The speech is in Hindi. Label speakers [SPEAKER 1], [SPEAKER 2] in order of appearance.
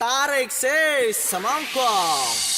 [SPEAKER 1] Tarik says, semangkuk